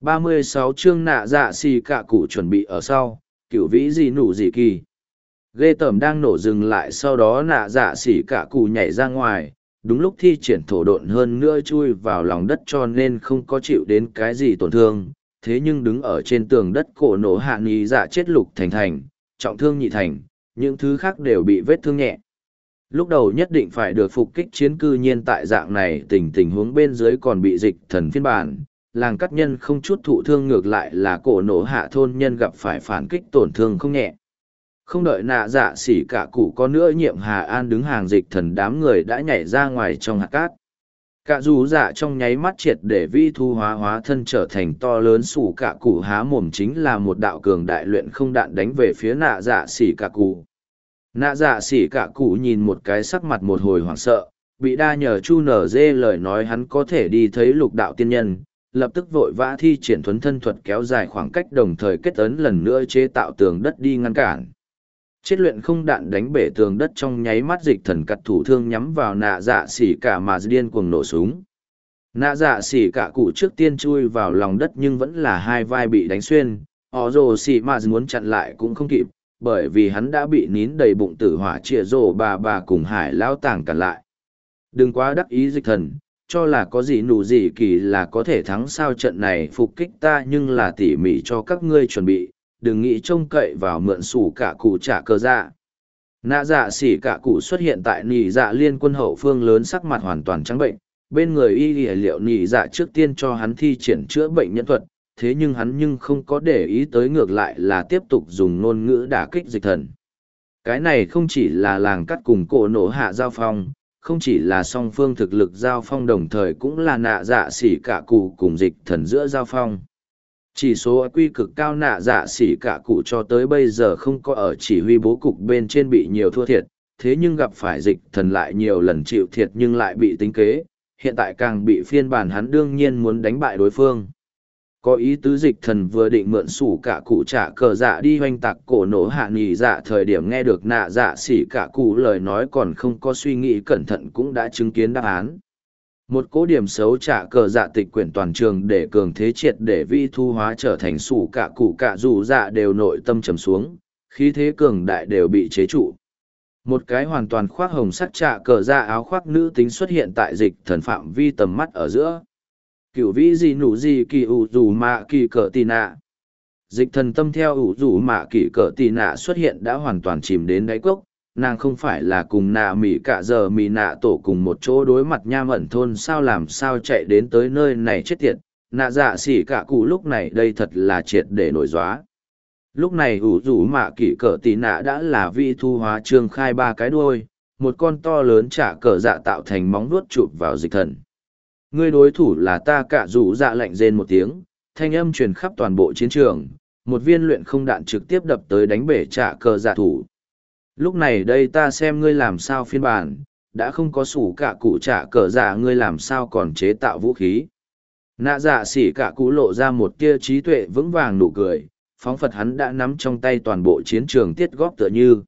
36 chương nạ dạ xì cạ cụ chuẩn bị ở sau, cửu vĩ gì nụ gì kỳ. Ghê tẩm đang nổ dừng lại sau đó nạ dạ xỉ cạ cụ nhảy ra ngoài, đúng lúc thi triển thổ độn hơn nữa chui vào lòng đất cho nên không có chịu đến cái gì tổn thương. Thế nhưng đứng ở trên tường đất cổ nổ hạ nghi dạ chết lục thành thành, trọng thương nhị thành, những thứ khác đều bị vết thương nhẹ. Lúc đầu nhất định phải được phục kích chiến cư nhiên tại dạng này tình tình huống bên dưới còn bị dịch thần phiên bản, làng cắt nhân không chút thụ thương ngược lại là cổ nổ hạ thôn nhân gặp phải phản kích tổn thương không nhẹ. Không đợi nạ dạ xỉ cả cụ có nữa nhiệm Hà An đứng hàng dịch thần đám người đã nhảy ra ngoài trong hạt cát. Cả dù dạ trong nháy mắt triệt để vi thu hóa hóa thân trở thành to lớn sủ cả cụ há mồm chính là một đạo cường đại luyện không đạn đánh về phía nạ dạ xỉ cả cụ. Nạ dạ xỉ cả cụ nhìn một cái sắc mặt một hồi hoảng sợ, bị đa nhờ chu nở dê lời nói hắn có thể đi thấy lục đạo tiên nhân, lập tức vội vã thi triển thuấn thân thuật kéo dài khoảng cách đồng thời kết ấn lần nữa chế tạo tường đất đi ngăn cản. Chết luyện không đạn đánh bể tường đất trong nháy mắt dịch thần cắt thủ thương nhắm vào nạ dạ xỉ cả mà điên cuồng nổ súng. Nạ dạ xỉ cả cụ trước tiên chui vào lòng đất nhưng vẫn là hai vai bị đánh xuyên, họ rồ xỉ mà muốn chặn lại cũng không kịp, bởi vì hắn đã bị nín đầy bụng tử hỏa trịa rồ bà bà cùng hải lao tàng cản lại. Đừng quá đắc ý dịch thần, cho là có gì nụ gì kỳ là có thể thắng sao trận này phục kích ta nhưng là tỉ mỉ cho các ngươi chuẩn bị, đừng nghĩ trông cậy vào mượn sủ cả cụ trả cơ dạ. Nạ dạ xỉ cả cụ xuất hiện tại nỉ dạ liên quân hậu phương lớn sắc mặt hoàn toàn trắng bệnh, bên người y lìa liệu nỉ dạ trước tiên cho hắn thi triển chữa bệnh nhân thuật, thế nhưng hắn nhưng không có để ý tới ngược lại là tiếp tục dùng ngôn ngữ đả kích dịch thần. Cái này không chỉ là làng cắt cùng cổ nổ hạ giao phong, không chỉ là song phương thực lực giao phong đồng thời cũng là nạ dạ xỉ cả cụ cùng dịch thần giữa giao phong. Chỉ số quy cực cao nạ dạ xỉ cả cụ cho tới bây giờ không có ở chỉ huy bố cục bên trên bị nhiều thua thiệt, thế nhưng gặp phải dịch thần lại nhiều lần chịu thiệt nhưng lại bị tính kế, hiện tại càng bị phiên bản hắn đương nhiên muốn đánh bại đối phương có ý tứ dịch thần vừa định mượn sủ cả cụ trả cờ dạ đi hoanh tặc cổ nổ hạ nghỉ dạ thời điểm nghe được nạ dạ xỉ cả cụ lời nói còn không có suy nghĩ cẩn thận cũng đã chứng kiến đáp án. Một cố điểm xấu trả cờ dạ tịch quyển toàn trường để cường thế triệt để vi thu hóa trở thành sủ cả cụ cả dù dạ đều nội tâm trầm xuống, khí thế cường đại đều bị chế trụ. Một cái hoàn toàn khoác hồng sắc trả cờ dạ áo khoác nữ tính xuất hiện tại dịch thần phạm vi tầm mắt ở giữa cựu vĩ gì nụ gì kỳ ủ rủ mạ kỳ cờ tì nạ. Dịch thần tâm theo ủ rủ mạ kỳ cờ tì nạ xuất hiện đã hoàn toàn chìm đến đáy cốc, nàng không phải là cùng nạ mỉ cả giờ mỉ nạ tổ cùng một chỗ đối mặt nham ẩn thôn sao làm sao chạy đến tới nơi này chết tiệt, nạ dạ xỉ cả cụ lúc này đây thật là triệt để nổi dóa lúc này ủ rủ mạ kỷ cỡ tì nạ đã là vi thu hóa trương khai ba cái đuôi, một con to lớn trả cờ dạ tạo thành móng nuốt chụp vào dịch thần ngươi đối thủ là ta cả rủ dạ lạnh rên một tiếng, thanh âm truyền khắp toàn bộ chiến trường, một viên luyện không đạn trực tiếp đập tới đánh bể trả cờ dạ thủ. Lúc này đây ta xem ngươi làm sao phiên bản, đã không có sủ cả cụ trả cờ dạ ngươi làm sao còn chế tạo vũ khí. Nạ dạ xỉ cả cụ lộ ra một tia trí tuệ vững vàng nụ cười, phóng phật hắn đã nắm trong tay toàn bộ chiến trường tiết góp tựa như.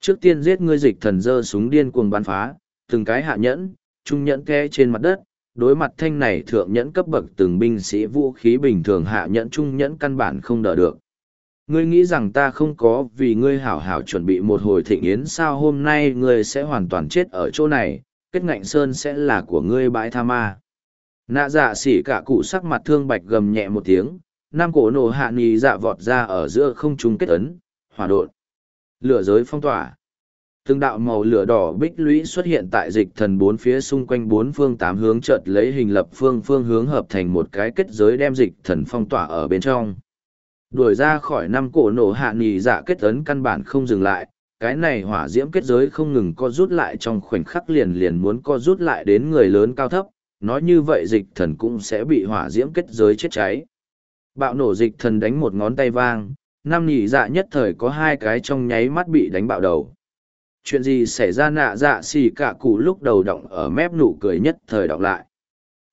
Trước tiên giết ngươi dịch thần dơ súng điên cuồng bắn phá, từng cái hạ nhẫn, trung nhẫn kẽ trên mặt đất đối mặt thanh này thượng nhẫn cấp bậc từng binh sĩ vũ khí bình thường hạ nhẫn trung nhẫn căn bản không đỡ được Ngươi nghĩ rằng ta không có vì ngươi hảo hảo chuẩn bị một hồi thịnh yến sao hôm nay ngươi sẽ hoàn toàn chết ở chỗ này, kết ngạnh sơn sẽ là của ngươi bãi tha ma. Nạ dạ xỉ cả cụ sắc mặt thương bạch gầm nhẹ một tiếng, nam cổ nổ hạ nì dạ vọt ra ở giữa không trung kết ấn, hỏa đột. Lửa giới phong tỏa. Từng đạo màu lửa đỏ bích lũy xuất hiện tại dịch thần bốn phía xung quanh bốn phương tám hướng chợt lấy hình lập phương phương hướng hợp thành một cái kết giới đem dịch thần phong tỏa ở bên trong. Đuổi ra khỏi năm cổ nổ hạ nghỉ dạ kết ấn căn bản không dừng lại, cái này hỏa diễm kết giới không ngừng co rút lại trong khoảnh khắc liền liền muốn co rút lại đến người lớn cao thấp, nói như vậy dịch thần cũng sẽ bị hỏa diễm kết giới chết cháy. Bạo nổ dịch thần đánh một ngón tay vang, năm nhị dạ nhất thời có hai cái trong nháy mắt bị đánh bạo đầu chuyện gì xảy ra nạ dạ xì cả cụ lúc đầu động ở mép nụ cười nhất thời đọc lại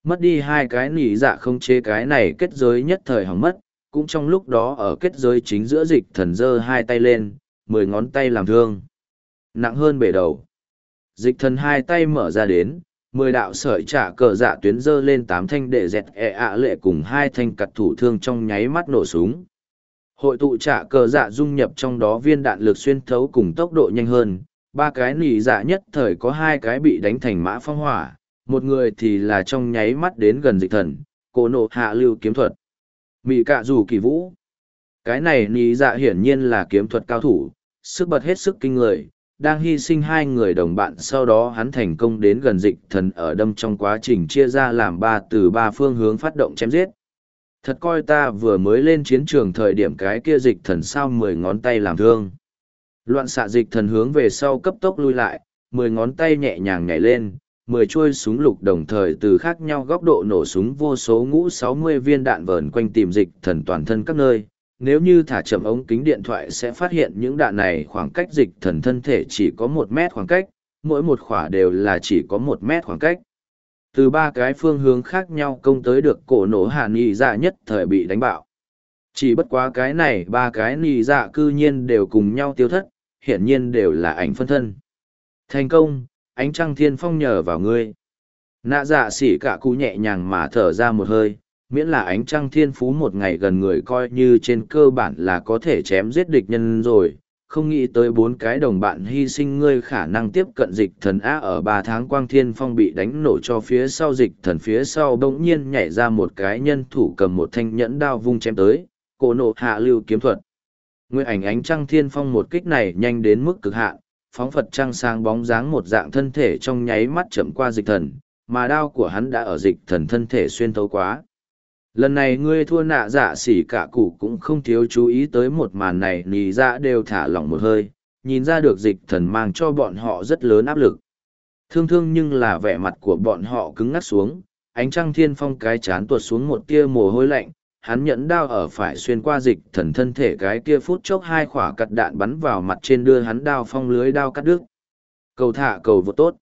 mất đi hai cái nỉ dạ không chế cái này kết giới nhất thời hỏng mất cũng trong lúc đó ở kết giới chính giữa dịch thần giơ hai tay lên, mười ngón tay làm thương. Nặng hơn bể đầu. Dịch thần hai tay mở ra đến, mười đạo sợi trả cờ dạ tuyến dơ lên tám thanh đệ dẹt ẹ ạ lệ cùng hai thanh cặt thủ thương trong nháy mắt nổ súng hội tụ trả cờ dạ dung nhập trong đó viên đạn lực xuyên thấu cùng tốc độ nhanh hơn ba cái nỉ dạ nhất thời có hai cái bị đánh thành mã phong hỏa, một người thì là trong nháy mắt đến gần dịch thần cổ nộ hạ lưu kiếm thuật. Mị cạ dù kỳ vũ. Cái này nỉ dạ hiển nhiên là kiếm thuật cao thủ, sức bật hết sức kinh người, đang hy sinh hai người đồng bạn sau đó hắn thành công đến gần dịch thần ở đâm trong quá trình chia ra làm ba từ ba phương hướng phát động chém giết. Thật coi ta vừa mới lên chiến trường thời điểm cái kia dịch thần sao mười ngón tay làm thương loạn xạ dịch thần hướng về sau cấp tốc lui lại, mười ngón tay nhẹ nhàng nhảy lên, mười chuôi súng lục đồng thời từ khác nhau góc độ nổ súng vô số ngũ sáu mươi viên đạn vờn quanh tìm dịch thần toàn thân các nơi. Nếu như thả chậm ống kính điện thoại sẽ phát hiện những đạn này khoảng cách dịch thần thân thể chỉ có một mét khoảng cách, mỗi một khỏa đều là chỉ có một mét khoảng cách. Từ ba cái phương hướng khác nhau công tới được cổ nổ hạ nghị ra nhất thời bị đánh bạo chỉ bất quá cái này ba cái nì dạ cư nhiên đều cùng nhau tiêu thất, hiển nhiên đều là ảnh phân thân. Thành công, ánh trăng thiên phong nhờ vào ngươi. Nạ dạ xỉ cả cụ nhẹ nhàng mà thở ra một hơi, miễn là ánh trăng thiên phú một ngày gần người coi như trên cơ bản là có thể chém giết địch nhân rồi. Không nghĩ tới bốn cái đồng bạn hy sinh ngươi khả năng tiếp cận dịch thần á ở ba tháng quang thiên phong bị đánh nổ cho phía sau dịch thần phía sau bỗng nhiên nhảy ra một cái nhân thủ cầm một thanh nhẫn đao vung chém tới cổ nộ hạ lưu kiếm thuật. Nguyên ảnh ánh trăng thiên phong một kích này nhanh đến mức cực hạn, phóng phật trăng sang bóng dáng một dạng thân thể trong nháy mắt chậm qua dịch thần, mà đao của hắn đã ở dịch thần thân thể xuyên thấu quá. Lần này ngươi thua nạ dạ xỉ cả cụ cũng không thiếu chú ý tới một màn này, nì dạ đều thả lỏng một hơi, nhìn ra được dịch thần mang cho bọn họ rất lớn áp lực. Thương thương nhưng là vẻ mặt của bọn họ cứng ngắt xuống, ánh trăng thiên phong cái chán tuột xuống một tia mồ hôi lạnh hắn nhẫn đao ở phải xuyên qua dịch thần thân thể cái kia phút chốc hai khỏa cặt đạn bắn vào mặt trên đưa hắn đao phong lưới đao cắt đứt. Cầu thả cầu vô tốt.